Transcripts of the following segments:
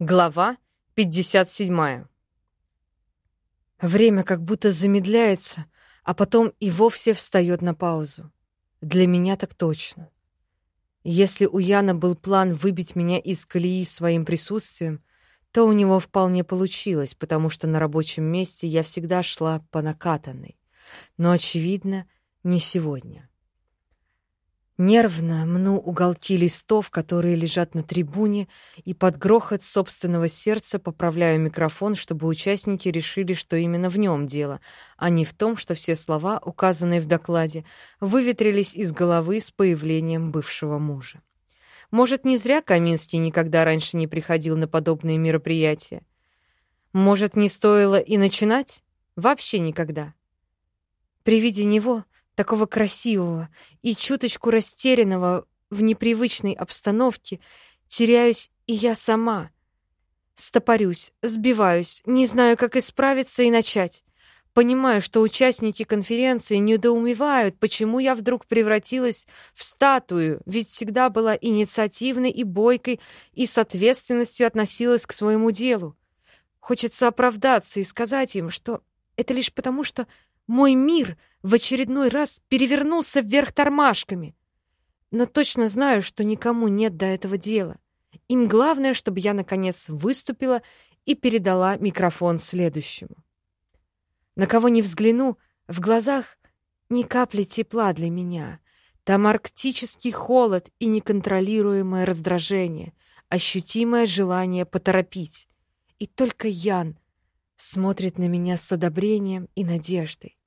Глава 57. Время как будто замедляется, а потом и вовсе встает на паузу. Для меня так точно. Если у Яна был план выбить меня из колеи своим присутствием, то у него вполне получилось, потому что на рабочем месте я всегда шла по накатанной. Но, очевидно, не сегодня. Нервно мну уголки листов, которые лежат на трибуне, и под грохот собственного сердца поправляю микрофон, чтобы участники решили, что именно в нем дело, а не в том, что все слова, указанные в докладе, выветрились из головы с появлением бывшего мужа. Может, не зря Каминский никогда раньше не приходил на подобные мероприятия? Может, не стоило и начинать? Вообще никогда. При виде него такого красивого и чуточку растерянного в непривычной обстановке, теряюсь и я сама. Стопорюсь, сбиваюсь, не знаю, как исправиться и начать. Понимаю, что участники конференции недоумевают, почему я вдруг превратилась в статую, ведь всегда была инициативной и бойкой и с ответственностью относилась к своему делу. Хочется оправдаться и сказать им, что это лишь потому, что мой мир в очередной раз перевернулся вверх тормашками. Но точно знаю, что никому нет до этого дела. Им главное, чтобы я, наконец, выступила и передала микрофон следующему. На кого не взгляну, в глазах ни капли тепла для меня. Там арктический холод и неконтролируемое раздражение, ощутимое желание поторопить. И только Ян смотрит на меня с одобрением и надеждой.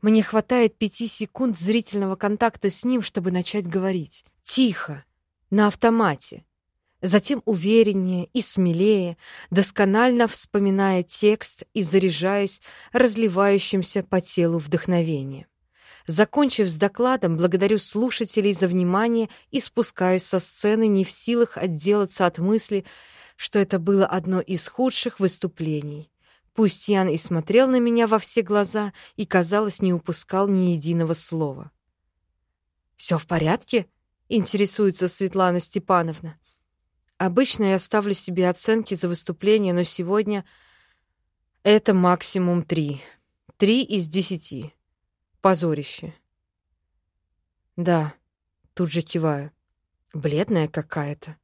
Мне хватает пяти секунд зрительного контакта с ним, чтобы начать говорить. Тихо, на автомате. Затем увереннее и смелее, досконально вспоминая текст и заряжаясь разливающимся по телу вдохновением. Закончив с докладом, благодарю слушателей за внимание и спускаюсь со сцены, не в силах отделаться от мысли, что это было одно из худших выступлений. Пусть Ян и смотрел на меня во все глаза и, казалось, не упускал ни единого слова. «Все в порядке?» — интересуется Светлана Степановна. «Обычно я ставлю себе оценки за выступление, но сегодня это максимум три. Три из десяти. Позорище». «Да», — тут же киваю. «Бледная какая-то».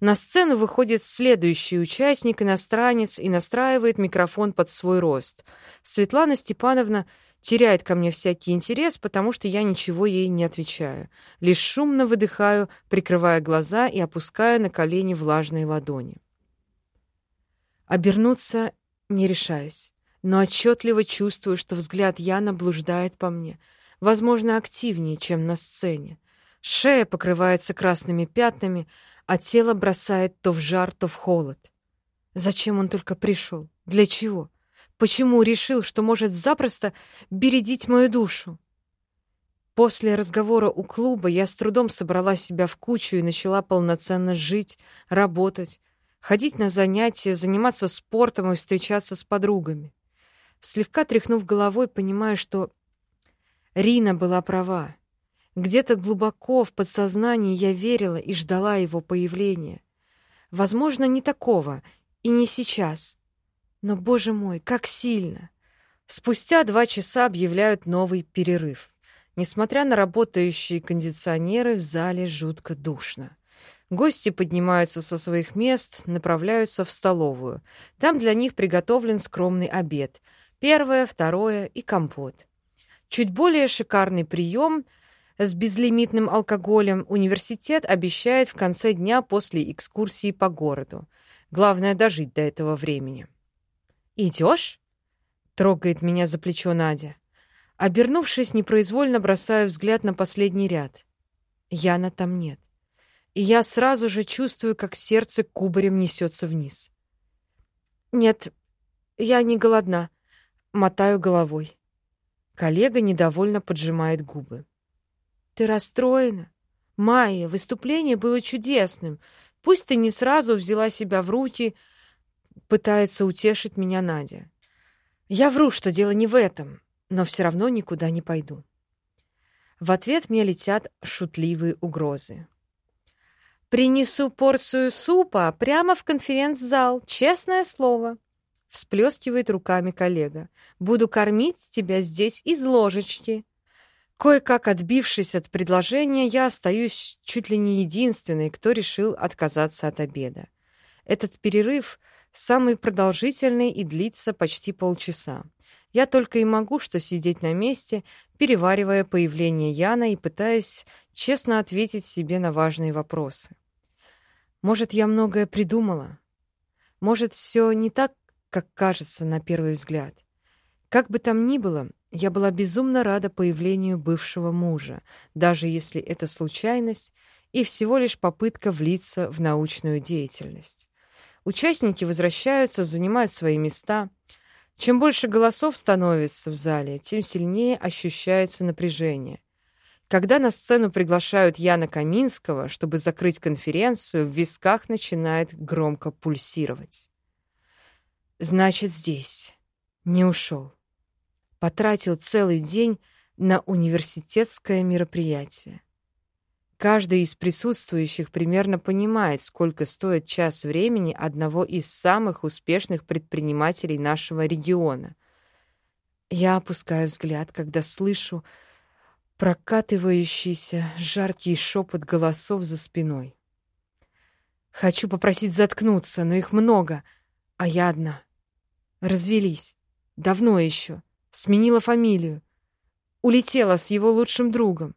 На сцену выходит следующий участник, иностранец, и настраивает микрофон под свой рост. Светлана Степановна теряет ко мне всякий интерес, потому что я ничего ей не отвечаю. Лишь шумно выдыхаю, прикрывая глаза и опуская на колени влажные ладони. Обернуться не решаюсь, но отчетливо чувствую, что взгляд Яна блуждает по мне, возможно, активнее, чем на сцене. Шея покрывается красными пятнами, а тело бросает то в жар, то в холод. Зачем он только пришел? Для чего? Почему решил, что может запросто бередить мою душу? После разговора у клуба я с трудом собрала себя в кучу и начала полноценно жить, работать, ходить на занятия, заниматься спортом и встречаться с подругами. Слегка тряхнув головой, понимаю, что Рина была права. Где-то глубоко в подсознании я верила и ждала его появления. Возможно, не такого и не сейчас. Но, боже мой, как сильно! Спустя два часа объявляют новый перерыв. Несмотря на работающие кондиционеры, в зале жутко душно. Гости поднимаются со своих мест, направляются в столовую. Там для них приготовлен скромный обед. Первое, второе и компот. Чуть более шикарный прием — с безлимитным алкоголем университет обещает в конце дня после экскурсии по городу. Главное — дожить до этого времени. «Идешь?» — трогает меня за плечо Надя. Обернувшись, непроизвольно бросаю взгляд на последний ряд. Яна там нет. И я сразу же чувствую, как сердце кубарем несется вниз. «Нет, я не голодна», — мотаю головой. Коллега недовольно поджимает губы. Ты расстроена? Майя, выступление было чудесным. Пусть ты не сразу взяла себя в руки, пытается утешить меня Надя. Я вру, что дело не в этом, но все равно никуда не пойду. В ответ мне летят шутливые угрозы. Принесу порцию супа прямо в конференц-зал, честное слово. Всплескивает руками коллега. Буду кормить тебя здесь из ложечки. Кое-как отбившись от предложения, я остаюсь чуть ли не единственной, кто решил отказаться от обеда. Этот перерыв самый продолжительный и длится почти полчаса. Я только и могу что сидеть на месте, переваривая появление Яна и пытаясь честно ответить себе на важные вопросы. Может, я многое придумала? Может, все не так, как кажется на первый взгляд? Как бы там ни было, я была безумно рада появлению бывшего мужа, даже если это случайность и всего лишь попытка влиться в научную деятельность. Участники возвращаются, занимают свои места. Чем больше голосов становится в зале, тем сильнее ощущается напряжение. Когда на сцену приглашают Яна Каминского, чтобы закрыть конференцию, в висках начинает громко пульсировать. Значит, здесь. Не ушел. Потратил целый день на университетское мероприятие. Каждый из присутствующих примерно понимает, сколько стоит час времени одного из самых успешных предпринимателей нашего региона. Я опускаю взгляд, когда слышу прокатывающийся жаркий шепот голосов за спиной. Хочу попросить заткнуться, но их много, а я одна. Развелись. Давно еще. Сменила фамилию. Улетела с его лучшим другом.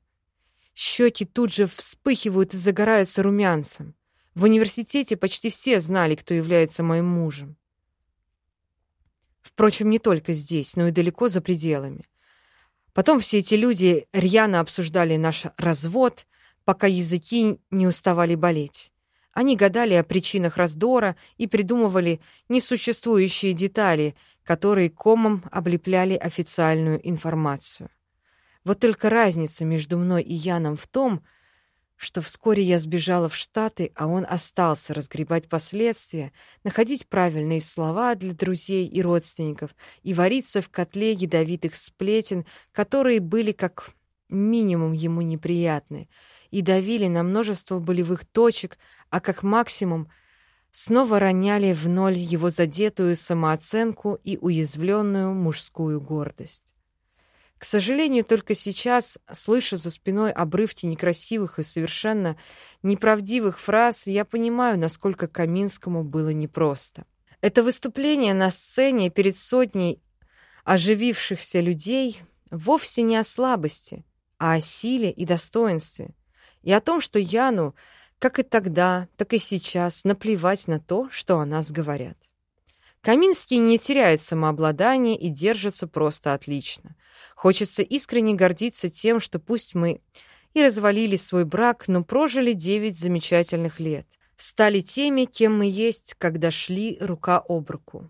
Щеки тут же вспыхивают и загораются румянцем. В университете почти все знали, кто является моим мужем. Впрочем, не только здесь, но и далеко за пределами. Потом все эти люди рьяно обсуждали наш развод, пока языки не уставали болеть. Они гадали о причинах раздора и придумывали несуществующие детали, которые комом облепляли официальную информацию. Вот только разница между мной и Яном в том, что вскоре я сбежала в Штаты, а он остался разгребать последствия, находить правильные слова для друзей и родственников и вариться в котле ядовитых сплетен, которые были как минимум ему неприятны и давили на множество болевых точек, а как максимум снова роняли в ноль его задетую самооценку и уязвленную мужскую гордость. К сожалению, только сейчас, слыша за спиной обрывки некрасивых и совершенно неправдивых фраз, я понимаю, насколько Каминскому было непросто. Это выступление на сцене перед сотней оживившихся людей вовсе не о слабости, а о силе и достоинстве. И о том, что Яну, как и тогда, так и сейчас, наплевать на то, что о нас говорят. Каминский не теряет самообладание и держится просто отлично. Хочется искренне гордиться тем, что пусть мы и развалили свой брак, но прожили девять замечательных лет. Стали теми, кем мы есть, когда шли рука об руку.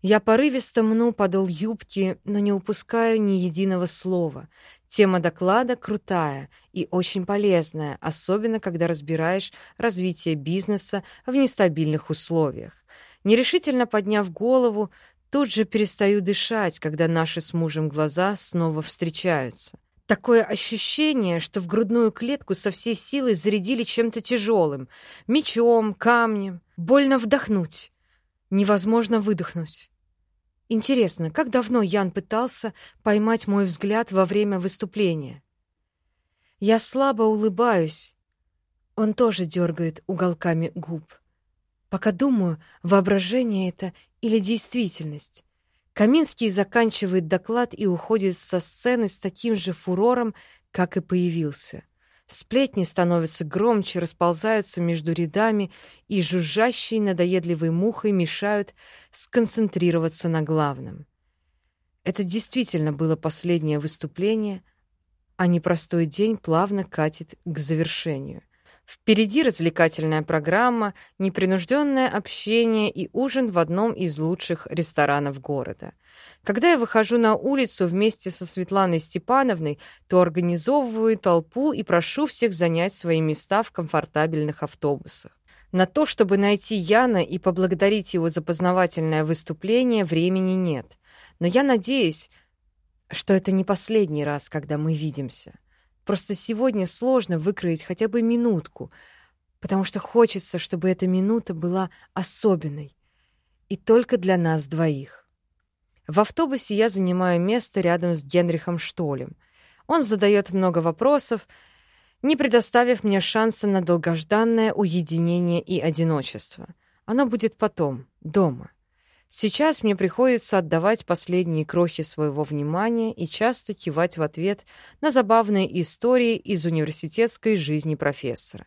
Я порывисто мну подол юбки, но не упускаю ни единого слова. Тема доклада крутая и очень полезная, особенно когда разбираешь развитие бизнеса в нестабильных условиях. Нерешительно подняв голову, тут же перестаю дышать, когда наши с мужем глаза снова встречаются. Такое ощущение, что в грудную клетку со всей силой зарядили чем-то тяжелым. Мечом, камнем. Больно вдохнуть. Невозможно выдохнуть. Интересно, как давно Ян пытался поймать мой взгляд во время выступления? Я слабо улыбаюсь. Он тоже дергает уголками губ. Пока думаю, воображение это или действительность. Каминский заканчивает доклад и уходит со сцены с таким же фурором, как и появился. Сплетни становятся громче, расползаются между рядами, и жужжащей надоедливой мухой мешают сконцентрироваться на главном. Это действительно было последнее выступление, а непростой день плавно катит к завершению. Впереди развлекательная программа, непринужденное общение и ужин в одном из лучших ресторанов города. Когда я выхожу на улицу вместе со Светланой Степановной, то организовываю толпу и прошу всех занять свои места в комфортабельных автобусах. На то, чтобы найти Яна и поблагодарить его за познавательное выступление, времени нет. Но я надеюсь, что это не последний раз, когда мы видимся. Просто сегодня сложно выкроить хотя бы минутку, потому что хочется, чтобы эта минута была особенной и только для нас двоих. В автобусе я занимаю место рядом с Генрихом Штолем. Он задает много вопросов, не предоставив мне шанса на долгожданное уединение и одиночество. Оно будет потом, дома. Сейчас мне приходится отдавать последние крохи своего внимания и часто кивать в ответ на забавные истории из университетской жизни профессора.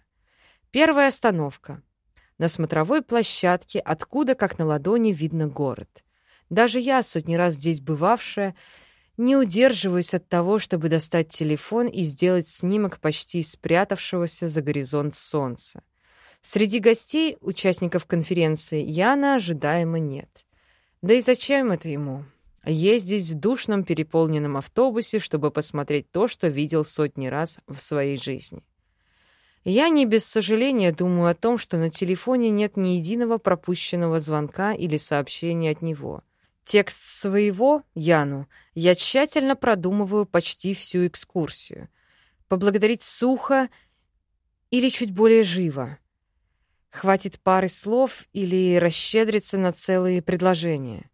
Первая остановка. На смотровой площадке, откуда, как на ладони, видно город. Даже я, сотни раз здесь бывавшая, не удерживаюсь от того, чтобы достать телефон и сделать снимок почти спрятавшегося за горизонт солнца. Среди гостей, участников конференции, Яна ожидаемо нет. Да и зачем это ему? Ездить в душном переполненном автобусе, чтобы посмотреть то, что видел сотни раз в своей жизни. Я не без сожаления думаю о том, что на телефоне нет ни единого пропущенного звонка или сообщения от него. Текст своего, Яну, я тщательно продумываю почти всю экскурсию. Поблагодарить сухо или чуть более живо. Хватит пары слов или расщедриться на целые предложения.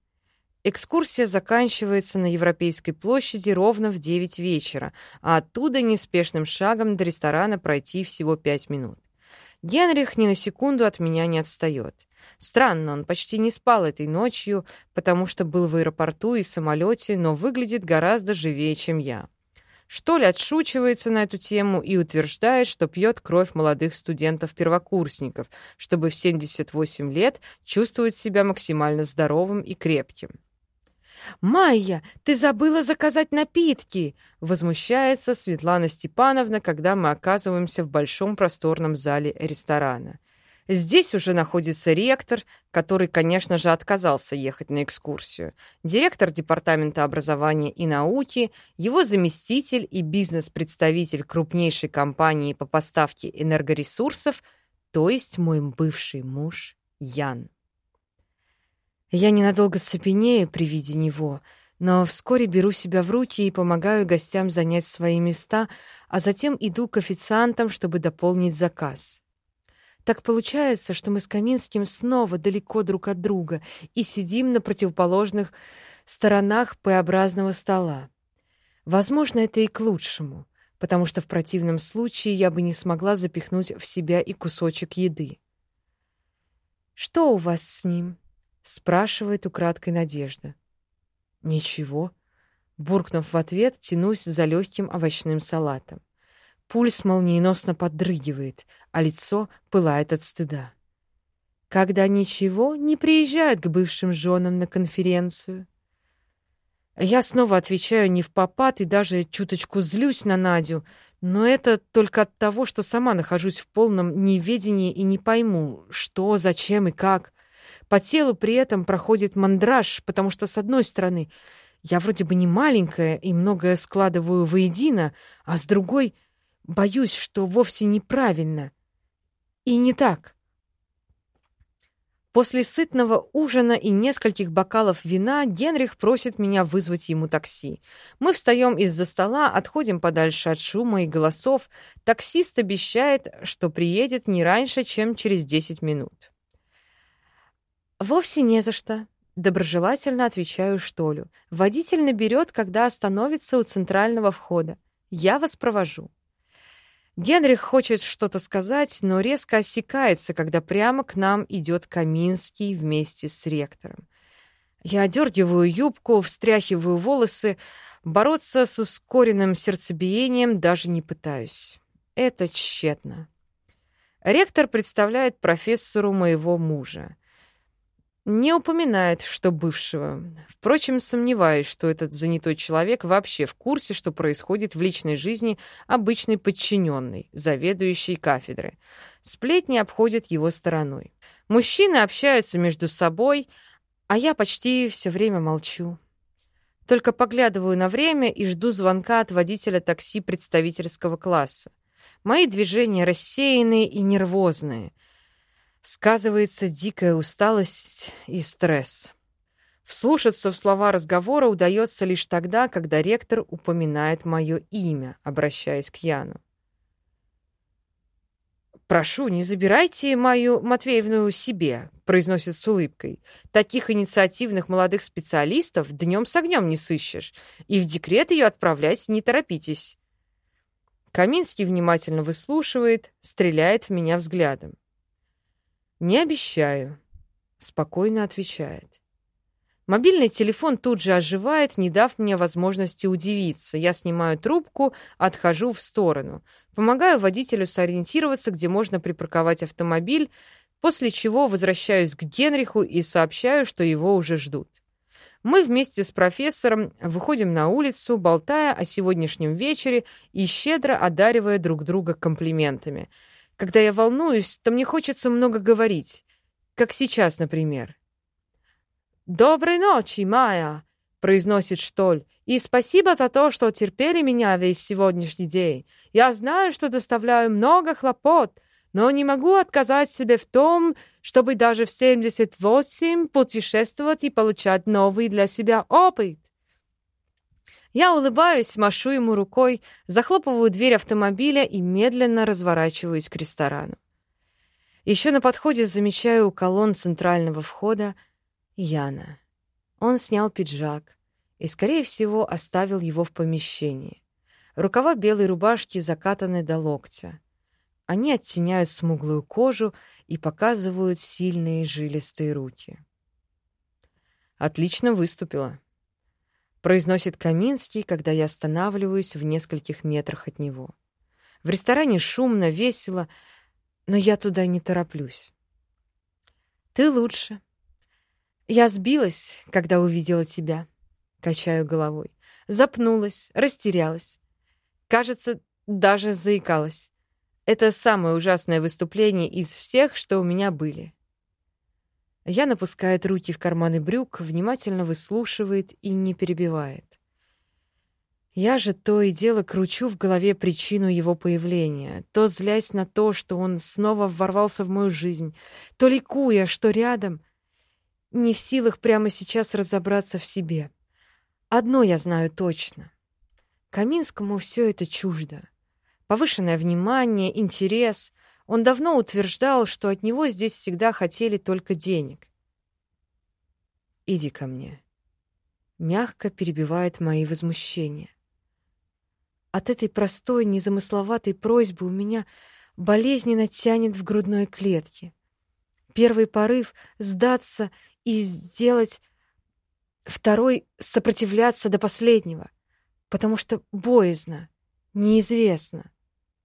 Экскурсия заканчивается на Европейской площади ровно в 9 вечера, а оттуда неспешным шагом до ресторана пройти всего 5 минут. Генрих ни на секунду от меня не отстает. Странно, он почти не спал этой ночью, потому что был в аэропорту и самолете, но выглядит гораздо живее, чем я что ли отшучивается на эту тему и утверждает, что пьет кровь молодых студентов-первокурсников, чтобы в 78 лет чувствовать себя максимально здоровым и крепким. «Майя, ты забыла заказать напитки!» — возмущается Светлана Степановна, когда мы оказываемся в большом просторном зале ресторана. Здесь уже находится ректор, который, конечно же, отказался ехать на экскурсию, директор Департамента образования и науки, его заместитель и бизнес-представитель крупнейшей компании по поставке энергоресурсов, то есть мой бывший муж Ян. Я ненадолго цепенею при виде него, но вскоре беру себя в руки и помогаю гостям занять свои места, а затем иду к официантам, чтобы дополнить заказ. Так получается, что мы с Каминским снова далеко друг от друга и сидим на противоположных сторонах П-образного стола. Возможно, это и к лучшему, потому что в противном случае я бы не смогла запихнуть в себя и кусочек еды. «Что у вас с ним?» — спрашивает украдкой Надежда. «Ничего», — буркнув в ответ, тянусь за легким овощным салатом. Пульс молниеносно поддрыгивает, а лицо пылает от стыда. Когда ничего, не приезжают к бывшим женам на конференцию. Я снова отвечаю не в попад и даже чуточку злюсь на Надю, но это только от того, что сама нахожусь в полном неведении и не пойму, что, зачем и как. По телу при этом проходит мандраж, потому что, с одной стороны, я вроде бы не маленькая и многое складываю воедино, а с другой — Боюсь, что вовсе неправильно. И не так. После сытного ужина и нескольких бокалов вина Генрих просит меня вызвать ему такси. Мы встаем из-за стола, отходим подальше от шума и голосов. Таксист обещает, что приедет не раньше, чем через 10 минут. «Вовсе не за что», — доброжелательно отвечаю Штолю. «Водитель наберет, когда остановится у центрального входа. Я вас провожу». Генрих хочет что-то сказать, но резко осекается, когда прямо к нам идет Каминский вместе с ректором. Я одергиваю юбку, встряхиваю волосы, бороться с ускоренным сердцебиением даже не пытаюсь. Это тщетно. Ректор представляет профессору моего мужа. Не упоминает, что бывшего. Впрочем, сомневаюсь, что этот занятой человек вообще в курсе, что происходит в личной жизни обычной подчиненной, заведующей кафедры. Сплетни обходят его стороной. Мужчины общаются между собой, а я почти все время молчу. Только поглядываю на время и жду звонка от водителя такси представительского класса. Мои движения рассеянные и нервозные — сказывается дикая усталость и стресс. Вслушаться в слова разговора удается лишь тогда, когда ректор упоминает мое имя, обращаясь к Яну. «Прошу, не забирайте мою Матвеевну себе», — произносит с улыбкой. «Таких инициативных молодых специалистов днем с огнем не сыщешь, и в декрет ее отправлять не торопитесь». Каминский внимательно выслушивает, стреляет в меня взглядом. «Не обещаю», — спокойно отвечает. Мобильный телефон тут же оживает, не дав мне возможности удивиться. Я снимаю трубку, отхожу в сторону. Помогаю водителю сориентироваться, где можно припарковать автомобиль, после чего возвращаюсь к Генриху и сообщаю, что его уже ждут. Мы вместе с профессором выходим на улицу, болтая о сегодняшнем вечере и щедро одаривая друг друга комплиментами. Когда я волнуюсь, то мне хочется много говорить, как сейчас, например. «Доброй ночи, Майя!» — произносит Штоль. «И спасибо за то, что терпели меня весь сегодняшний день. Я знаю, что доставляю много хлопот, но не могу отказать себе в том, чтобы даже в 78 путешествовать и получать новый для себя опыт». Я улыбаюсь, машу ему рукой, захлопываю дверь автомобиля и медленно разворачиваюсь к ресторану. Еще на подходе замечаю у колонн центрального входа Яна. Он снял пиджак и, скорее всего, оставил его в помещении. Рукава белой рубашки закатаны до локтя. Они оттеняют смуглую кожу и показывают сильные жилистые руки. «Отлично выступила», — произносит Каминский, когда я останавливаюсь в нескольких метрах от него. В ресторане шумно, весело, но я туда не тороплюсь. «Ты лучше», я сбилась, когда увидела тебя. Качаю головой. Запнулась, растерялась. Кажется, даже заикалась. Это самое ужасное выступление из всех, что у меня были. Я напускает руки в карманы брюк, внимательно выслушивает и не перебивает. Я же то и дело кручу в голове причину его появления, то злясь на то, что он снова ворвался в мою жизнь, то ликуя, что рядом — не в силах прямо сейчас разобраться в себе. Одно я знаю точно. Каминскому все это чуждо. Повышенное внимание, интерес. Он давно утверждал, что от него здесь всегда хотели только денег. «Иди ко мне». Мягко перебивает мои возмущения. От этой простой, незамысловатой просьбы у меня болезненно тянет в грудной клетке. Первый порыв — сдаться и сделать второй — сопротивляться до последнего, потому что боязно, неизвестно.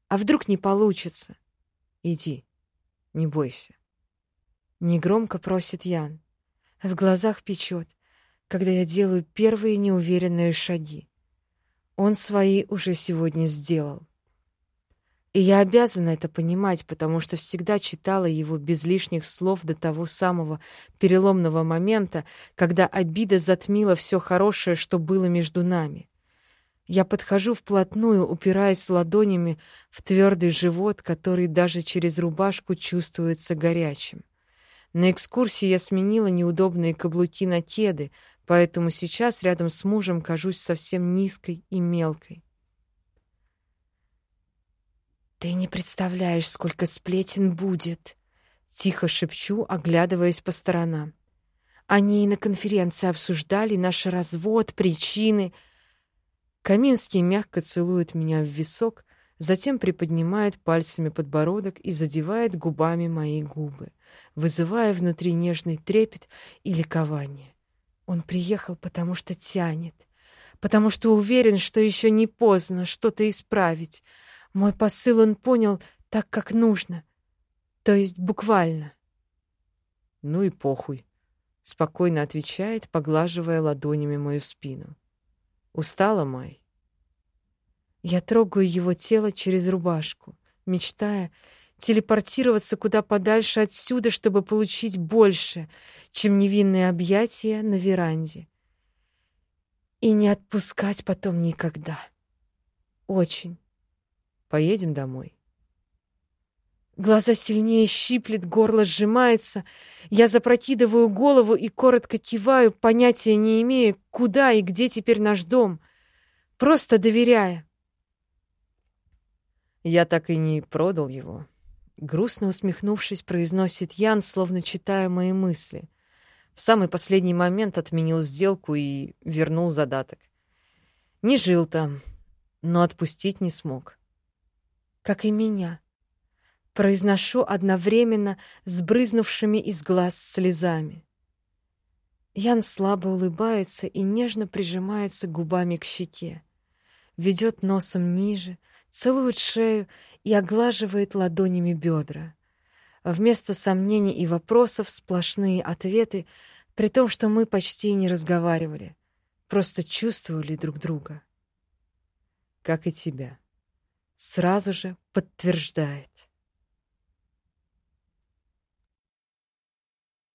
А вдруг не получится? Иди, не бойся. Негромко просит Ян. В глазах печет, когда я делаю первые неуверенные шаги. Он свои уже сегодня сделал. И я обязана это понимать, потому что всегда читала его без лишних слов до того самого переломного момента, когда обида затмила все хорошее, что было между нами. Я подхожу вплотную, упираясь ладонями в твердый живот, который даже через рубашку чувствуется горячим. На экскурсии я сменила неудобные каблуки на кеды, поэтому сейчас рядом с мужем кажусь совсем низкой и мелкой. «Ты не представляешь, сколько сплетен будет!» Тихо шепчу, оглядываясь по сторонам. Они и на конференции обсуждали наш развод, причины. Каминский мягко целует меня в висок, затем приподнимает пальцами подбородок и задевает губами мои губы, вызывая внутри нежный трепет и ликование. Он приехал, потому что тянет, потому что уверен, что еще не поздно что-то исправить, мой посыл он понял так, как нужно. То есть буквально. «Ну и похуй», — спокойно отвечает, поглаживая ладонями мою спину. «Устала, Май?» Я трогаю его тело через рубашку, мечтая телепортироваться куда подальше отсюда, чтобы получить больше, чем невинные объятия на веранде. И не отпускать потом никогда. Очень, Поедем домой. Глаза сильнее щиплет, горло сжимается. Я запрокидываю голову и коротко киваю, понятия не имея, куда и где теперь наш дом, просто доверяя. Я так и не продал его. грустно усмехнувшись, произносит Ян, словно читая мои мысли. В самый последний момент отменил сделку и вернул задаток. Не жил там, но отпустить не смог. Как и меня. Произношу одновременно с брызнувшими из глаз слезами. Ян слабо улыбается и нежно прижимается губами к щеке. Ведет носом ниже, целует шею и оглаживает ладонями бедра. Вместо сомнений и вопросов сплошные ответы, при том, что мы почти не разговаривали, просто чувствовали друг друга. Как и тебя. Сразу же подтверждает.